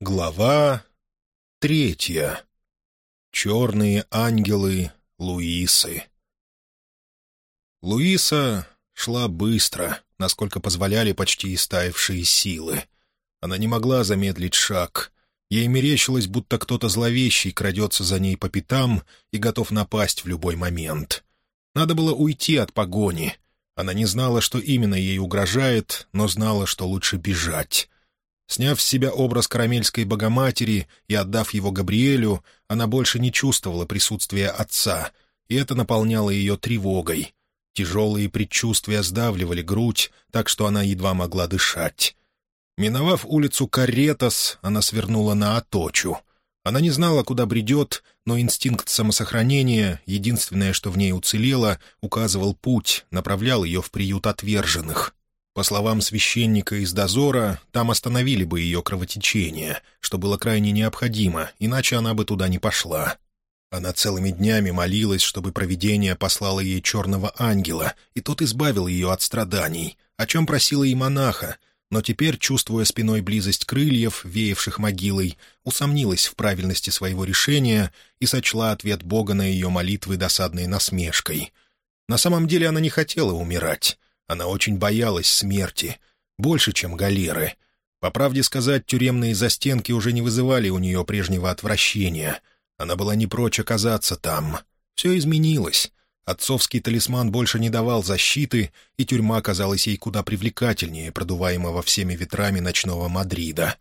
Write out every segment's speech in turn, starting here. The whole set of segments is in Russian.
Глава третья. Черные ангелы Луисы. Луиса шла быстро, насколько позволяли почти истаившие силы. Она не могла замедлить шаг. Ей мерещилось, будто кто-то зловещий крадется за ней по пятам и готов напасть в любой момент. Надо было уйти от погони. Она не знала, что именно ей угрожает, но знала, что лучше бежать. Сняв с себя образ карамельской богоматери и отдав его Габриэлю, она больше не чувствовала присутствия отца, и это наполняло ее тревогой. Тяжелые предчувствия сдавливали грудь, так что она едва могла дышать. Миновав улицу Каретас, она свернула на Аточу. Она не знала, куда бредет, но инстинкт самосохранения, единственное, что в ней уцелело, указывал путь, направлял ее в приют отверженных. По словам священника из дозора, там остановили бы ее кровотечение, что было крайне необходимо, иначе она бы туда не пошла. Она целыми днями молилась, чтобы провидение послало ей черного ангела, и тот избавил ее от страданий, о чем просила и монаха, но теперь, чувствуя спиной близость крыльев, веявших могилой, усомнилась в правильности своего решения и сочла ответ Бога на ее молитвы досадной насмешкой. На самом деле она не хотела умирать. Она очень боялась смерти, больше, чем галеры. По правде сказать, тюремные застенки уже не вызывали у нее прежнего отвращения. Она была не прочь оказаться там. Все изменилось. Отцовский талисман больше не давал защиты, и тюрьма казалась ей куда привлекательнее продуваемого всеми ветрами ночного Мадрида.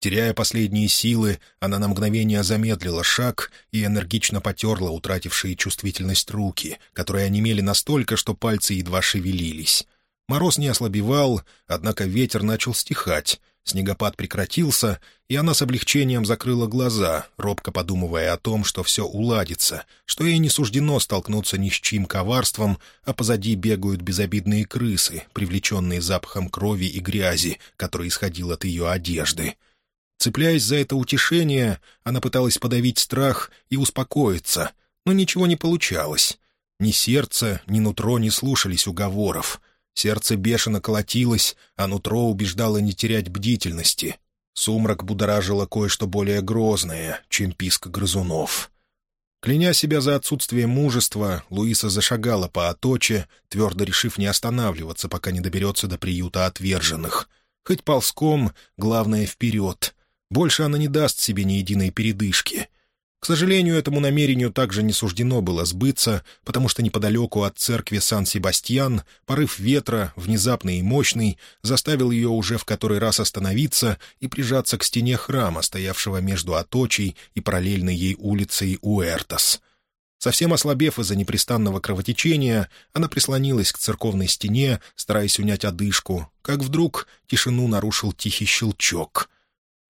Теряя последние силы, она на мгновение замедлила шаг и энергично потерла утратившие чувствительность руки, которые онемели настолько, что пальцы едва шевелились. Мороз не ослабевал, однако ветер начал стихать, снегопад прекратился, и она с облегчением закрыла глаза, робко подумывая о том, что все уладится, что ей не суждено столкнуться ни с чьим коварством, а позади бегают безобидные крысы, привлеченные запахом крови и грязи, который исходил от ее одежды. Цепляясь за это утешение, она пыталась подавить страх и успокоиться, но ничего не получалось. Ни сердце, ни нутро не слушались уговоров. Сердце бешено колотилось, а нутро убеждало не терять бдительности. Сумрак будоражило кое-что более грозное, чем писк грызунов. Кляня себя за отсутствие мужества, Луиса зашагала по оточе, твердо решив не останавливаться, пока не доберется до приюта отверженных. Хоть ползком, главное — вперед. Больше она не даст себе ни единой передышки. К сожалению, этому намерению также не суждено было сбыться, потому что неподалеку от церкви Сан-Себастьян порыв ветра, внезапный и мощный, заставил ее уже в который раз остановиться и прижаться к стене храма, стоявшего между Аточей и параллельной ей улицей Уэртас. Совсем ослабев из-за непрестанного кровотечения, она прислонилась к церковной стене, стараясь унять одышку, как вдруг тишину нарушил тихий щелчок —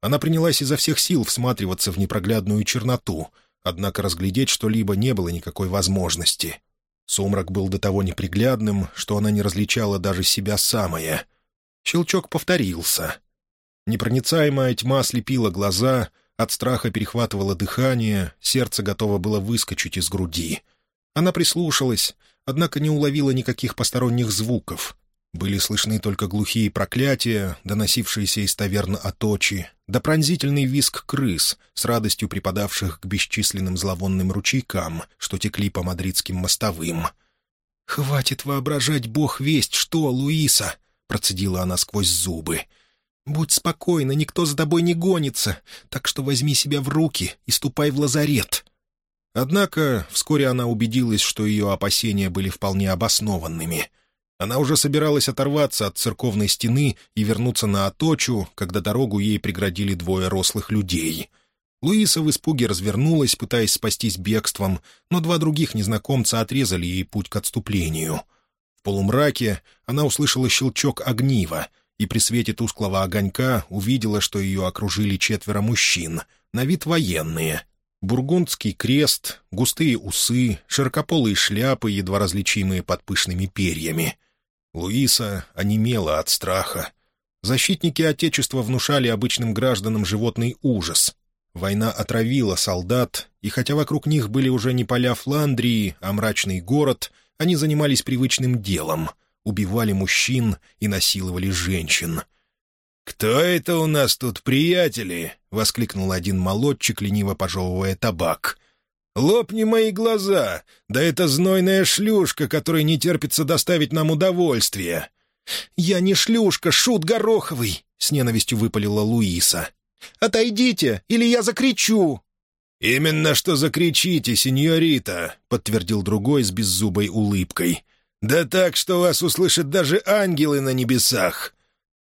она принялась изо всех сил всматриваться в непроглядную черноту, однако разглядеть что-либо не было никакой возможности. Сумрак был до того неприглядным, что она не различала даже себя самая. Щелчок повторился. Непроницаемая тьма слепила глаза, от страха перехватывало дыхание, сердце готово было выскочить из груди. Она прислушалась, однако не уловила никаких посторонних звуков, были слышны только глухие проклятия, доносившиеся из таверны Аточи, да пронзительный визг крыс, с радостью припадавших к бесчисленным зловонным ручейкам, что текли по мадридским мостовым. «Хватит воображать бог весть, что, Луиса!» — процедила она сквозь зубы. «Будь спокойна, никто за тобой не гонится, так что возьми себя в руки и ступай в лазарет». Однако вскоре она убедилась, что ее опасения были вполне обоснованными — она уже собиралась оторваться от церковной стены и вернуться на Аточу, когда дорогу ей преградили двое рослых людей. Луиса в испуге развернулась, пытаясь спастись бегством, но два других незнакомца отрезали ей путь к отступлению. В полумраке она услышала щелчок огнива и при свете тусклого огонька увидела, что ее окружили четверо мужчин, на вид военные. Бургундский крест, густые усы, широкополые шляпы, едва различимые под пышными перьями — Луиса онемела от страха. Защитники Отечества внушали обычным гражданам животный ужас. Война отравила солдат, и хотя вокруг них были уже не поля Фландрии, а мрачный город, они занимались привычным делом — убивали мужчин и насиловали женщин. «Кто это у нас тут, приятели?» — воскликнул один молодчик, лениво пожевывая табак. «Лопни мои глаза! Да это знойная шлюшка, которой не терпится доставить нам удовольствие!» «Я не шлюшка, шут гороховый!» — с ненавистью выпалила Луиса. «Отойдите, или я закричу!» «Именно что закричите, сеньорита!» — подтвердил другой с беззубой улыбкой. «Да так, что вас услышат даже ангелы на небесах!»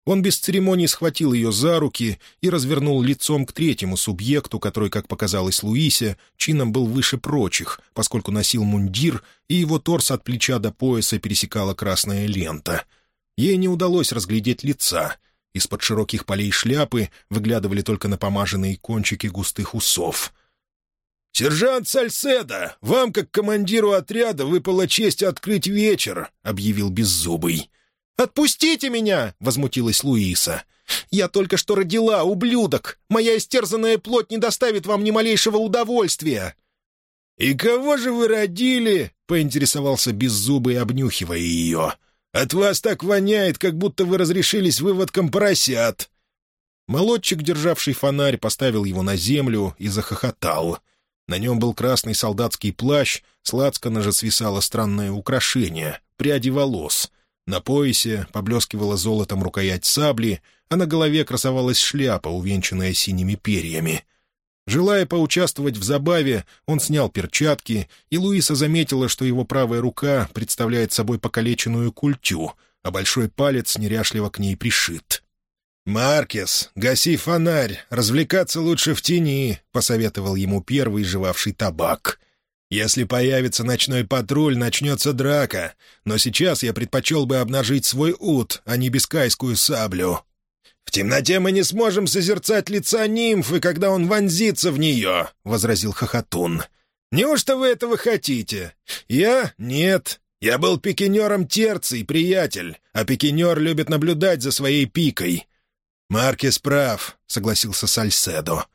Он без церемоний схватил ее за руки и развернул лицом к третьему субъекту, который, как показалось Луисе, чином был выше прочих, поскольку носил мундир, и его торс от плеча до пояса пересекала красная лента. Ей не удалось разглядеть лица. Из-под широких полей шляпы выглядывали только напомаженные кончики густых усов. «Сержант Сальседа, вам, как командиру отряда, выпала честь открыть вечер», — объявил Беззубый. «Отпустите меня!» — возмутилась Луиса. «Я только что родила, ублюдок! Моя истерзанная плоть не доставит вам ни малейшего удовольствия!» «И кого же вы родили?» — поинтересовался Беззубый, обнюхивая ее. «От вас так воняет, как будто вы разрешились выводком поросят!» Молодчик, державший фонарь, поставил его на землю и захохотал. На нем был красный солдатский плащ, сладко же свисало странное украшение — пряди волос — на поясе поблескивала золотом рукоять сабли, а на голове красовалась шляпа, увенчанная синими перьями. Желая поучаствовать в забаве, он снял перчатки, и Луиса заметила, что его правая рука представляет собой покалеченную культю, а большой палец неряшливо к ней пришит. «Маркес, гаси фонарь, развлекаться лучше в тени», — посоветовал ему первый, жевавший табак. Если появится ночной патруль, начнется драка. Но сейчас я предпочел бы обнажить свой ут, а не бескайскую саблю. В темноте мы не сможем созерцать лица нимфы, когда он вонзится в нее», — возразил Хохотун. «Неужто вы этого хотите? Я? Нет. Я был пикинером терций, приятель, а пикинер любит наблюдать за своей пикой». «Маркес прав», — согласился Сальседо.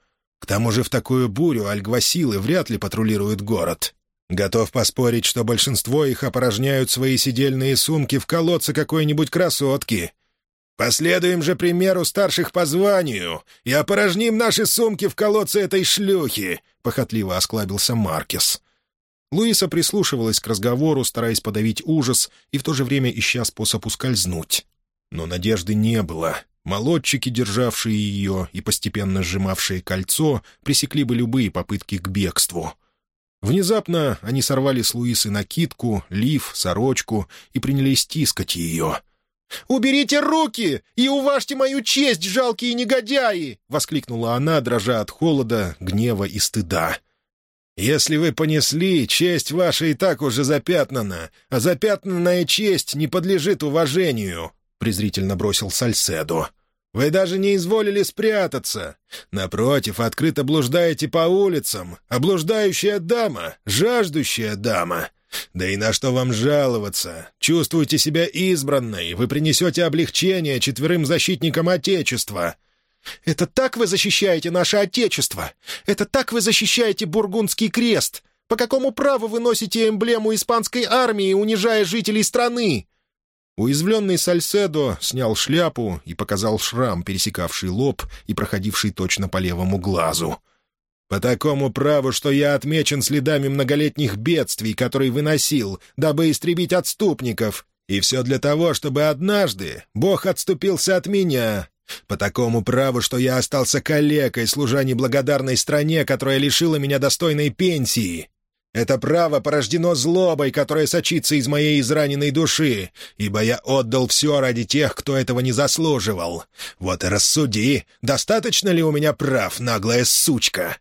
К тому же в такую бурю альгвасилы вряд ли патрулируют город. Готов поспорить, что большинство их опорожняют свои сидельные сумки в колодце какой-нибудь красотки. Последуем же примеру старших по званию и опорожним наши сумки в колодце этой шлюхи», — похотливо осклабился Маркес. Луиса прислушивалась к разговору, стараясь подавить ужас и в то же время ища способ ускользнуть. Но надежды не было. Молодчики, державшие ее и постепенно сжимавшие кольцо, пресекли бы любые попытки к бегству. Внезапно они сорвали с Луисы накидку, лиф, сорочку и принялись тискать ее. «Уберите руки и уважьте мою честь, жалкие негодяи!» — воскликнула она, дрожа от холода, гнева и стыда. «Если вы понесли, честь ваша и так уже запятнана, а запятнанная честь не подлежит уважению», презрительно бросил Сальседо. «Вы даже не изволили спрятаться. Напротив, открыто блуждаете по улицам. Облуждающая дама, жаждущая дама. Да и на что вам жаловаться? Чувствуйте себя избранной, вы принесете облегчение четверым защитникам Отечества». «Это так вы защищаете наше Отечество? Это так вы защищаете Бургундский крест? По какому праву вы носите эмблему испанской армии, унижая жителей страны?» Уязвленный Сальседо снял шляпу и показал шрам, пересекавший лоб и проходивший точно по левому глазу. «По такому праву, что я отмечен следами многолетних бедствий, которые выносил, дабы истребить отступников, и все для того, чтобы однажды Бог отступился от меня. По такому праву, что я остался калекой, служа неблагодарной стране, которая лишила меня достойной пенсии. Это право порождено злобой, которая сочится из моей израненной души, ибо я отдал все ради тех, кто этого не заслуживал. Вот и рассуди, достаточно ли у меня прав, наглая сучка?»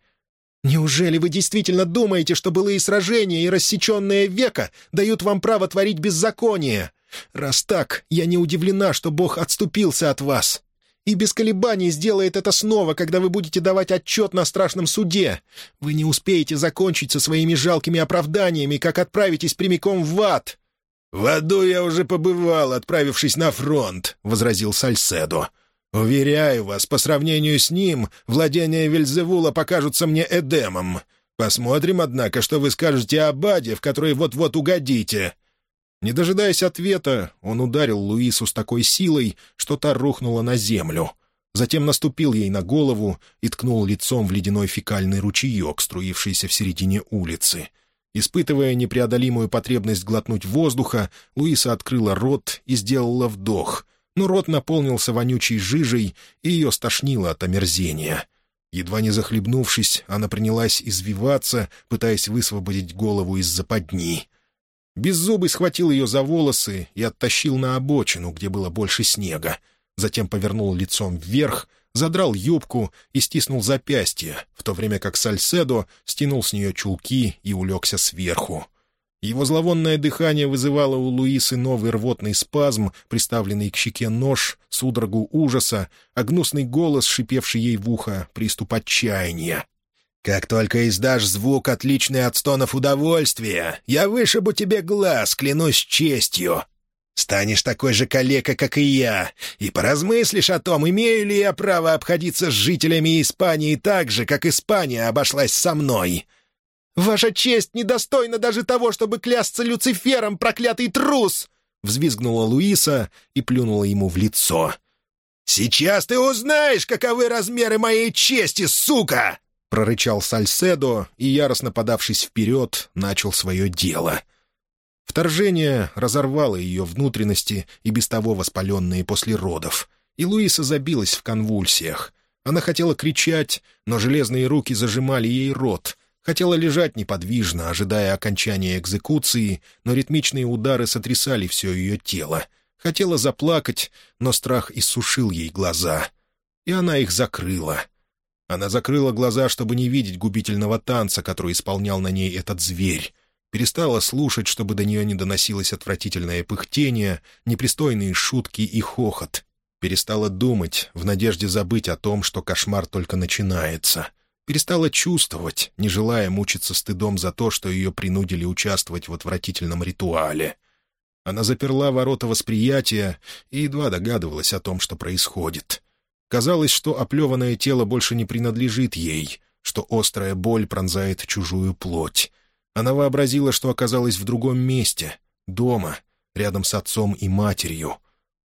«Неужели вы действительно думаете, что былые сражения и рассеченное века дают вам право творить беззаконие? Раз так, я не удивлена, что Бог отступился от вас и без колебаний сделает это снова, когда вы будете давать отчет на страшном суде. Вы не успеете закончить со своими жалкими оправданиями, как отправитесь прямиком в ад». «В аду я уже побывал, отправившись на фронт», — возразил Сальседо. «Уверяю вас, по сравнению с ним, владения Вельзевула покажутся мне Эдемом. Посмотрим, однако, что вы скажете об аде, в который вот-вот угодите. Не дожидаясь ответа, он ударил Луису с такой силой, что та рухнула на землю. затем наступил ей на голову и ткнул лицом в ледяной фекальный ручеек, струившийся в середине улицы. Испытывая непреодолимую потребность глотнуть воздуха, Луиса открыла рот и сделала вдох, но рот наполнился вонючей жижей, и ее стошнило от омерзения. Едва не захлебнувшись, она принялась извиваться, пытаясь высвободить голову из западни. Беззубый схватил ее за волосы и оттащил на обочину, где было больше снега. Затем повернул лицом вверх, задрал юбку и стиснул запястье, в то время как Сальседо стянул с нее чулки и улегся сверху. Его зловонное дыхание вызывало у Луисы новый рвотный спазм, приставленный к щеке нож, судорогу ужаса, а гнусный голос, шипевший ей в ухо, приступ отчаяния. «Как только издашь звук, отличный от стонов удовольствия, я вышибу тебе глаз, клянусь честью. Станешь такой же калека, как и я, и поразмыслишь о том, имею ли я право обходиться с жителями Испании так же, как Испания обошлась со мной». «Ваша честь недостойна даже того, чтобы клясться Люцифером, проклятый трус!» — взвизгнула Луиса и плюнула ему в лицо. «Сейчас ты узнаешь, каковы размеры моей чести, сука!» — прорычал Сальседо и, яростно подавшись вперед, начал свое дело. Вторжение разорвало ее внутренности и без того воспаленные после родов, и Луиса забилась в конвульсиях. Она хотела кричать, но железные руки зажимали ей рот — Хотела лежать неподвижно, ожидая окончания экзекуции, но ритмичные удары сотрясали все ее тело. Хотела заплакать, но страх иссушил ей глаза. И она их закрыла. Она закрыла глаза, чтобы не видеть губительного танца, который исполнял на ней этот зверь. Перестала слушать, чтобы до нее не доносилось отвратительное пыхтение, непристойные шутки и хохот. Перестала думать, в надежде забыть о том, что кошмар только начинается — перестала чувствовать, не желая мучиться стыдом за то, что ее принудили участвовать в отвратительном ритуале. Она заперла ворота восприятия и едва догадывалась о том, что происходит. Казалось, что оплеванное тело больше не принадлежит ей, что острая боль пронзает чужую плоть. Она вообразила, что оказалась в другом месте, дома, рядом с отцом и матерью.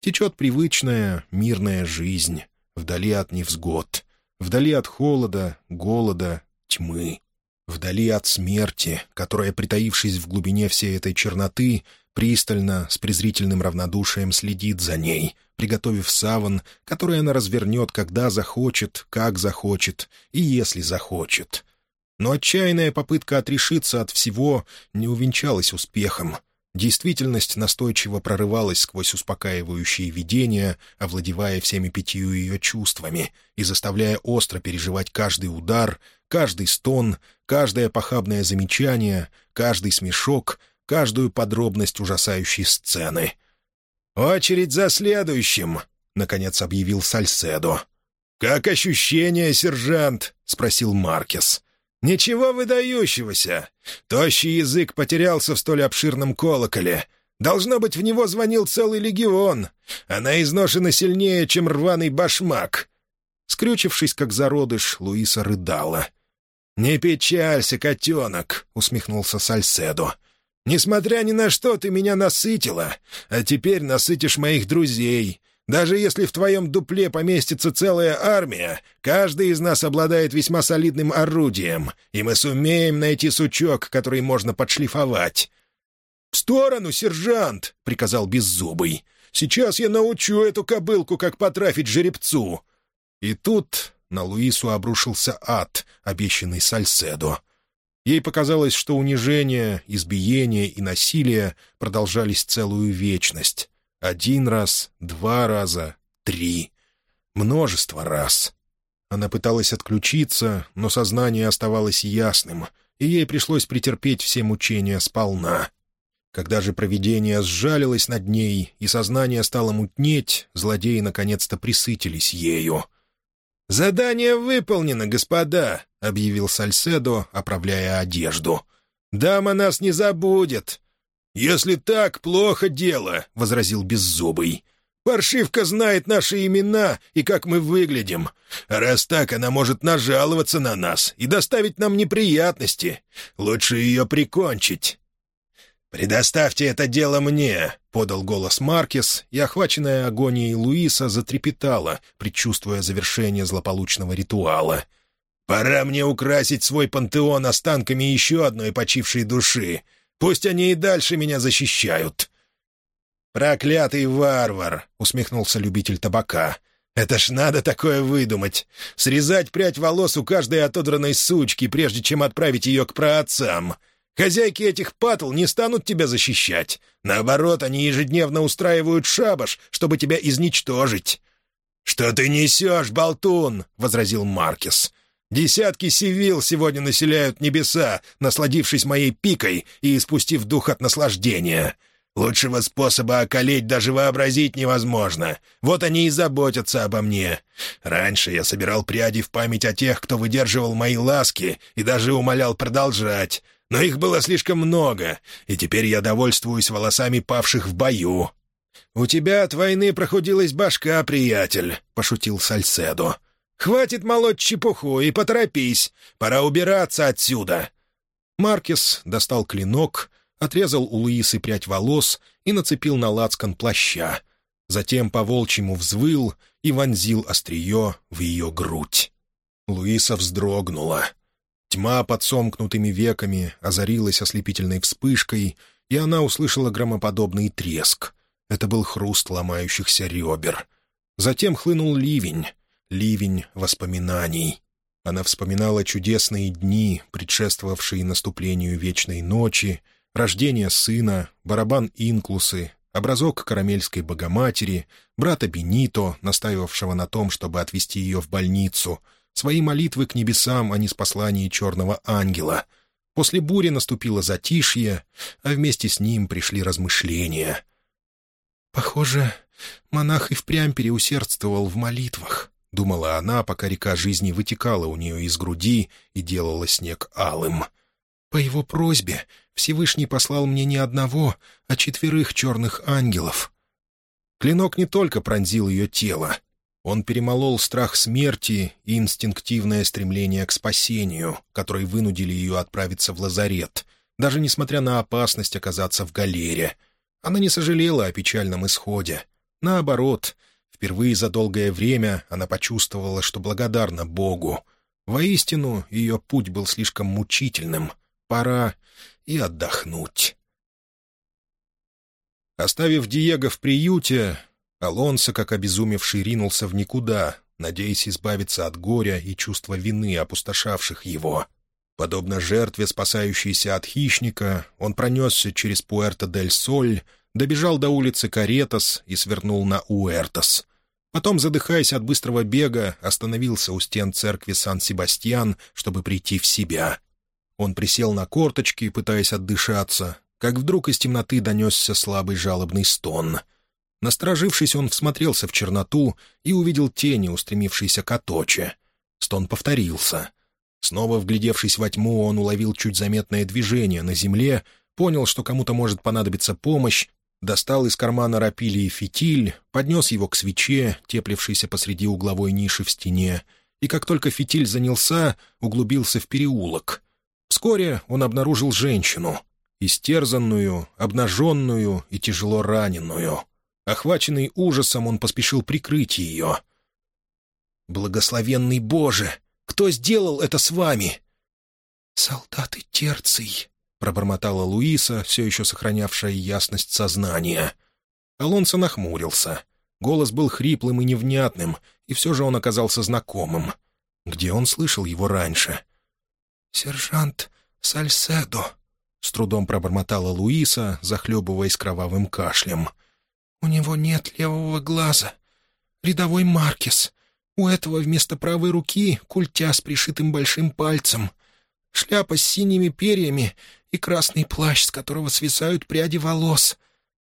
Течет привычная, мирная жизнь, вдали от невзгод — Вдали от холода, голода, тьмы. Вдали от смерти, которая, притаившись в глубине всей этой черноты, пристально, с презрительным равнодушием следит за ней, приготовив саван, который она развернет, когда захочет, как захочет и если захочет. Но отчаянная попытка отрешиться от всего не увенчалась успехом — Действительность настойчиво прорывалась сквозь успокаивающие видения, овладевая всеми пятью ее чувствами и заставляя остро переживать каждый удар, каждый стон, каждое похабное замечание, каждый смешок, каждую подробность ужасающей сцены. «Очередь за следующим!» — наконец объявил Сальседо. «Как ощущение, сержант?» — спросил Маркес. «Ничего выдающегося. Тощий язык потерялся в столь обширном колоколе. Должно быть, в него звонил целый легион. Она изношена сильнее, чем рваный башмак». Скрючившись, как зародыш, Луиса рыдала. «Не печалься, котенок», — усмехнулся Сальседо. «Несмотря ни на что, ты меня насытила, а теперь насытишь моих друзей. Даже если в твоем дупле поместится целая армия, каждый из нас обладает весьма солидным орудием, и мы сумеем найти сучок, который можно подшлифовать». «В сторону, сержант!» — приказал Беззубый. «Сейчас я научу эту кобылку, как потрафить жеребцу». И тут на Луису обрушился ад, обещанный Сальседо. Ей показалось, что унижение, избиение и насилие продолжались целую вечность. Один раз, два раза, три. Множество раз. Она пыталась отключиться, но сознание оставалось ясным, и ей пришлось претерпеть все мучения сполна. Когда же провидение сжалилось над ней, и сознание стало мутнеть, злодеи наконец-то присытились ею. «Задание выполнено, господа», — объявил Сальседо, оправляя одежду. «Дама нас не забудет. «Если так, плохо дело», — возразил Беззубый. «Паршивка знает наши имена и как мы выглядим. раз так, она может нажаловаться на нас и доставить нам неприятности. Лучше ее прикончить». «Предоставьте это дело мне», — подал голос Маркес, и, охваченная агонией Луиса, затрепетала, предчувствуя завершение злополучного ритуала. «Пора мне украсить свой пантеон останками еще одной почившей души. Пусть они и дальше меня защищают». «Проклятый варвар!» — усмехнулся любитель табака. «Это ж надо такое выдумать! Срезать прядь волос у каждой отодранной сучки, прежде чем отправить ее к праотцам!» Хозяйки этих патл не станут тебя защищать. Наоборот, они ежедневно устраивают шабаш, чтобы тебя изничтожить». «Что ты несешь, болтун?» — возразил Маркес. «Десятки сивил сегодня населяют небеса, насладившись моей пикой и испустив дух от наслаждения. Лучшего способа околеть даже вообразить невозможно. Вот они и заботятся обо мне. Раньше я собирал пряди в память о тех, кто выдерживал мои ласки, и даже умолял продолжать но их было слишком много, и теперь я довольствуюсь волосами павших в бою». «У тебя от войны прохудилась башка, приятель», — пошутил Сальседо. «Хватит молоть чепуху и поторопись, пора убираться отсюда». Маркес достал клинок, отрезал у Луисы прядь волос и нацепил на лацкан плаща. Затем по-волчьему взвыл и вонзил острие в ее грудь. Луиса вздрогнула. Тьма под сомкнутыми веками озарилась ослепительной вспышкой, и она услышала громоподобный треск. Это был хруст ломающихся ребер. Затем хлынул ливень, ливень воспоминаний. Она вспоминала чудесные дни, предшествовавшие наступлению вечной ночи, рождение сына, барабан Инклусы, образок карамельской богоматери, брата Бенито, настаивавшего на том, чтобы отвезти ее в больницу — свои молитвы к небесам, а не с посланием черного ангела. После бури наступило затишье, а вместе с ним пришли размышления. «Похоже, монах и впрямь переусердствовал в молитвах», — думала она, пока река жизни вытекала у нее из груди и делала снег алым. «По его просьбе Всевышний послал мне не одного, а четверых черных ангелов». Клинок не только пронзил ее тело, он перемолол страх смерти и инстинктивное стремление к спасению, которые вынудили ее отправиться в лазарет, даже несмотря на опасность оказаться в галере. Она не сожалела о печальном исходе. Наоборот, впервые за долгое время она почувствовала, что благодарна Богу. Воистину, ее путь был слишком мучительным. Пора и отдохнуть. Оставив Диего в приюте, Алонсо, как обезумевший, ринулся в никуда, надеясь избавиться от горя и чувства вины, опустошавших его. Подобно жертве, спасающейся от хищника, он пронесся через Пуэрто-дель-Соль, добежал до улицы Каретас и свернул на Уэртос. Потом, задыхаясь от быстрого бега, остановился у стен церкви Сан-Себастьян, чтобы прийти в себя. Он присел на корточки, пытаясь отдышаться, как вдруг из темноты донесся слабый жалобный стон — Насторожившись, он всмотрелся в черноту и увидел тени, устремившиеся к Аточе. Стон повторился. Снова вглядевшись во тьму, он уловил чуть заметное движение на земле, понял, что кому-то может понадобиться помощь, достал из кармана рапилии фитиль, поднес его к свече, теплившейся посреди угловой ниши в стене, и как только фитиль занялся, углубился в переулок. Вскоре он обнаружил женщину, истерзанную, обнаженную и тяжело раненую — Охваченный ужасом, он поспешил прикрыть ее. «Благословенный Боже! Кто сделал это с вами?» «Солдаты Терций», — пробормотала Луиса, все еще сохранявшая ясность сознания. Алонсо нахмурился. Голос был хриплым и невнятным, и все же он оказался знакомым. Где он слышал его раньше? «Сержант Сальседо», — с трудом пробормотала Луиса, захлебываясь кровавым кашлем. «У него нет левого глаза. Рядовой Маркес. У этого вместо правой руки культя с пришитым большим пальцем. Шляпа с синими перьями и красный плащ, с которого свисают пряди волос.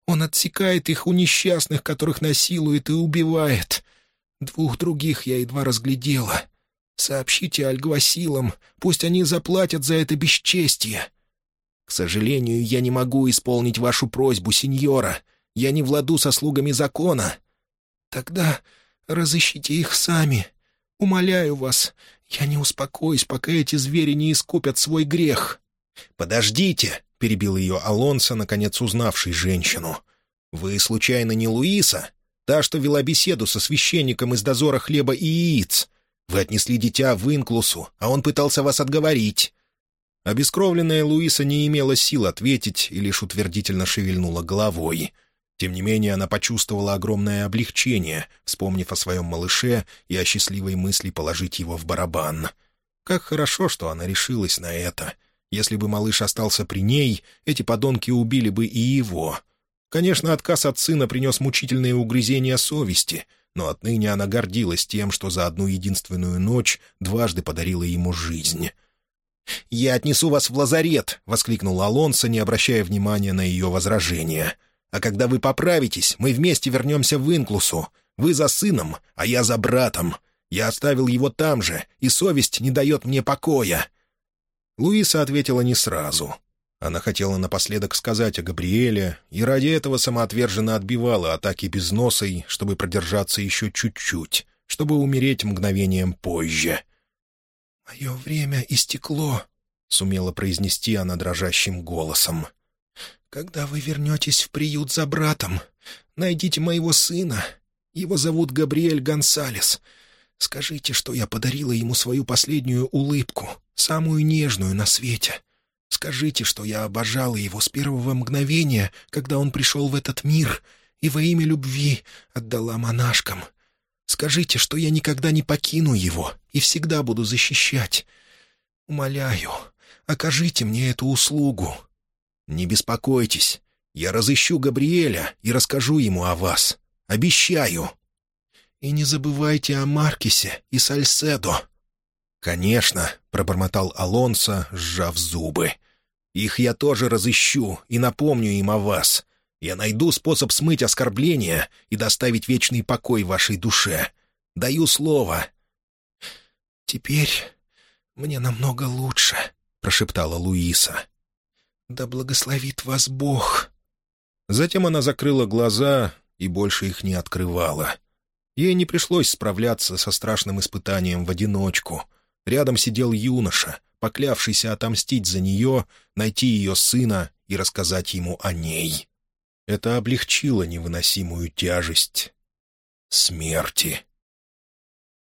Он отсекает их у несчастных, которых насилует и убивает. Двух других я едва разглядела. Сообщите альгвасилам, пусть они заплатят за это бесчестие». «К сожалению, я не могу исполнить вашу просьбу, сеньора. Я не владу со слугами закона». «Тогда разыщите их сами. Умоляю вас, я не успокоюсь, пока эти звери не искупят свой грех». «Подождите!» — перебил ее Алонсо, наконец узнавший женщину. «Вы, случайно, не Луиса? Та, что вела беседу со священником из дозора хлеба и яиц. Вы отнесли дитя в Инклусу, а он пытался вас отговорить». Обескровленная Луиса не имела сил ответить и лишь утвердительно шевельнула головой. Тем не менее, она почувствовала огромное облегчение, вспомнив о своем малыше и о счастливой мысли положить его в барабан. Как хорошо, что она решилась на это. Если бы малыш остался при ней, эти подонки убили бы и его. Конечно, отказ от сына принес мучительные угрызения совести, но отныне она гордилась тем, что за одну единственную ночь дважды подарила ему жизнь. «Я отнесу вас в лазарет!» — воскликнул Алонсо, не обращая внимания на ее возражения. «А когда вы поправитесь, мы вместе вернемся в Инклусу. Вы за сыном, а я за братом. Я оставил его там же, и совесть не дает мне покоя». Луиса ответила не сразу. Она хотела напоследок сказать о Габриэле, и ради этого самоотверженно отбивала атаки без носой, чтобы продержаться еще чуть-чуть, чтобы умереть мгновением позже — «Мое время истекло», — сумела произнести она дрожащим голосом. «Когда вы вернетесь в приют за братом, найдите моего сына. Его зовут Габриэль Гонсалес. Скажите, что я подарила ему свою последнюю улыбку, самую нежную на свете. Скажите, что я обожала его с первого мгновения, когда он пришел в этот мир, и во имя любви отдала монашкам. Скажите, что я никогда не покину его и всегда буду защищать. Умоляю, окажите мне эту услугу. Не беспокойтесь, я разыщу Габриэля и расскажу ему о вас. Обещаю. И не забывайте о Маркисе и Сальседо. «Конечно», — пробормотал Алонсо, сжав зубы. «Их я тоже разыщу и напомню им о вас. Я найду способ смыть оскорбления и доставить вечный покой вашей душе. Даю слово». «Теперь мне намного лучше», — прошептала Луиса. «Да благословит вас Бог». Затем она закрыла глаза и больше их не открывала. Ей не пришлось справляться со страшным испытанием в одиночку. Рядом сидел юноша, поклявшийся отомстить за нее, найти ее сына и рассказать ему о ней. Это облегчило невыносимую тяжесть смерти.